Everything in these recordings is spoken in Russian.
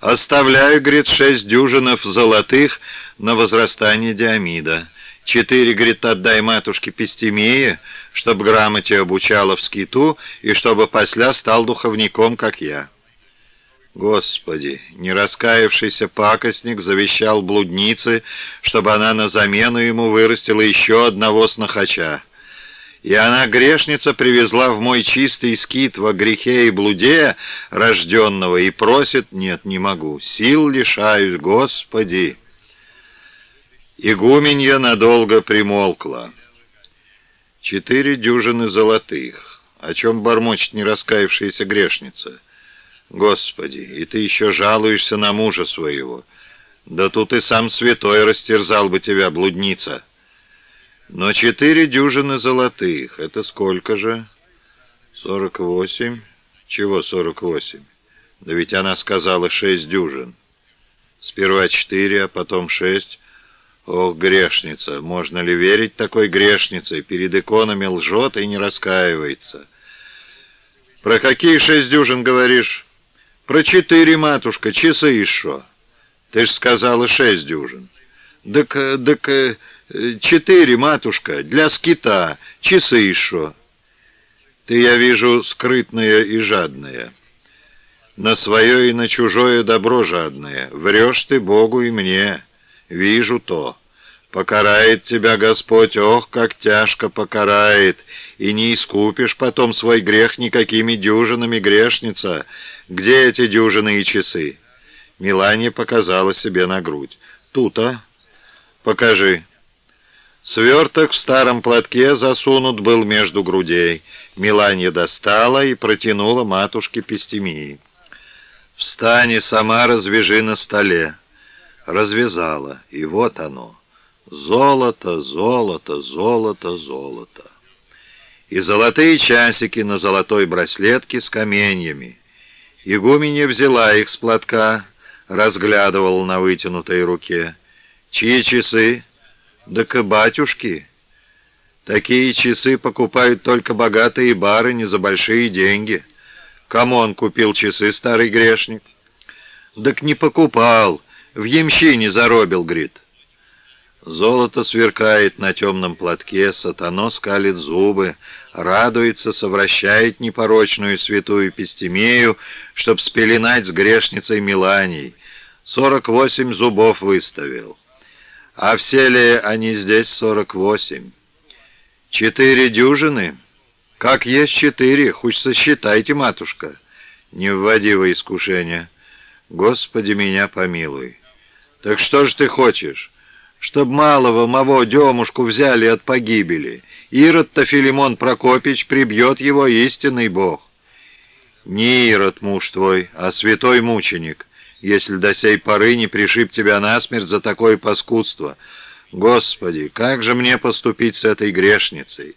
Оставляю, говорит, шесть дюжинов золотых на возрастание Диамида. Четыре, говорит, отдай матушке Пестемии, чтоб грамоте обучала в скиту и чтобы после стал духовником, как я. Господи, не раскаявшийся пакостник завещал блуднице, чтобы она на замену ему вырастила еще одного снохача. И она, грешница, привезла в мой чистый скит во грехе и блуде рожденного и просит, нет, не могу, сил лишаюсь, Господи. Игуменья надолго примолкла. Четыре дюжины золотых, о чем бормочет не раскаявшаяся грешница. Господи, и ты еще жалуешься на мужа своего. Да тут и сам святой растерзал бы тебя, блудница. Но четыре дюжины золотых, это сколько же? Сорок восемь. Чего сорок восемь? Да ведь она сказала шесть дюжин. Сперва четыре, а потом шесть. Ох, грешница, можно ли верить такой грешнице? Перед иконами лжет и не раскаивается. Про какие шесть дюжин говоришь? Про четыре, матушка, часы еще. Ты ж сказала шесть дюжин. Так, так, четыре, матушка, для скита, часы еще. Ты, я вижу, скрытная и жадная. На свое и на чужое добро жадная. Врешь ты Богу и мне. Вижу то. Покарает тебя Господь, ох, как тяжко покарает, и не искупишь потом свой грех никакими дюжинами, грешница. Где эти дюжины и часы?» Милане показала себе на грудь. «Тут-а? Покажи». Сверток в старом платке засунут был между грудей. Миланья достала и протянула матушке Пестемии. «Встань и сама развяжи на столе». Развязала, и вот оно. Золото, золото, золото, золото. И золотые часики на золотой браслетке с каменьями. Игуменья взяла их с платка, разглядывала на вытянутой руке. Чьи часы? Да к батюшки. Такие часы покупают только богатые барыни за большие деньги. Кому он купил часы, старый грешник? Так не покупал, в ямщине заробил, говорит. Золото сверкает на темном платке, сатано скалит зубы, радуется, совращает непорочную святую Пестемею, чтоб спеленать с грешницей Миланей. Сорок восемь зубов выставил. А все ли они здесь сорок восемь? Четыре дюжины? Как есть четыре, хоть сосчитайте, матушка. Не вводи во искушение. Господи, меня помилуй. Так что же ты хочешь? чтоб малого моего демушку взяли от погибели. Ирод-то Филимон Прокопич прибьет его истинный Бог. Не Ирод муж твой, а святой мученик, если до сей поры не пришиб тебя насмерть за такое паскудство. Господи, как же мне поступить с этой грешницей?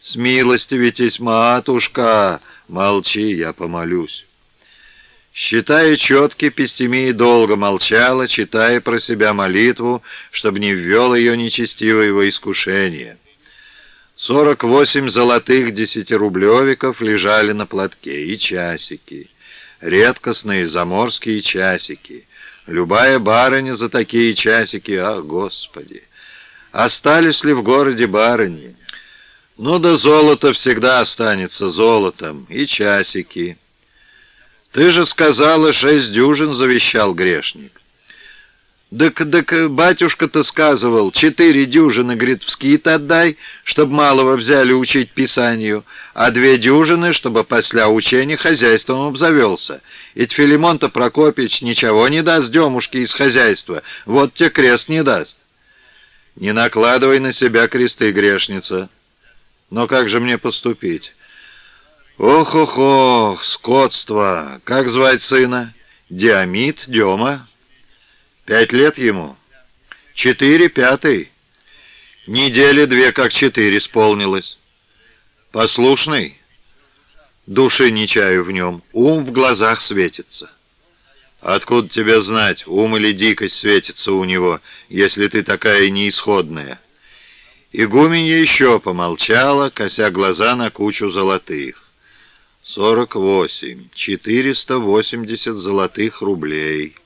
Смилостивитесь, матушка! Молчи, я помолюсь. Считая четки, Пестемия долго молчала, читая про себя молитву, чтобы не ввел ее нечестивое во искушение. Сорок восемь золотых десятирублевиков лежали на платке, и часики, редкостные заморские часики. Любая барыня за такие часики, ах, Господи! Остались ли в городе барыни? Ну да золото всегда останется золотом, и часики — «Ты же сказала, шесть дюжин завещал грешник». «Так, так батюшка-то сказывал, четыре дюжины, говорит, в скит отдай, чтобы малого взяли учить писанию, а две дюжины, чтобы после учения хозяйством обзавелся. Ведь Филимон-то Прокопич ничего не даст демушке из хозяйства, вот тебе крест не даст». «Не накладывай на себя кресты, грешница. Но как же мне поступить?» Ох-ох-ох, скотство! Как звать сына? Диамид, Дема? Пять лет ему? Четыре, пятый. Недели две, как четыре, исполнилось. Послушный? Души не чаю в нем, ум в глазах светится. Откуда тебе знать, ум или дикость светится у него, если ты такая неисходная? Игуменья еще помолчала, кося глаза на кучу золотых. сорок восемь, четыреста восемьдесят золотых рублей.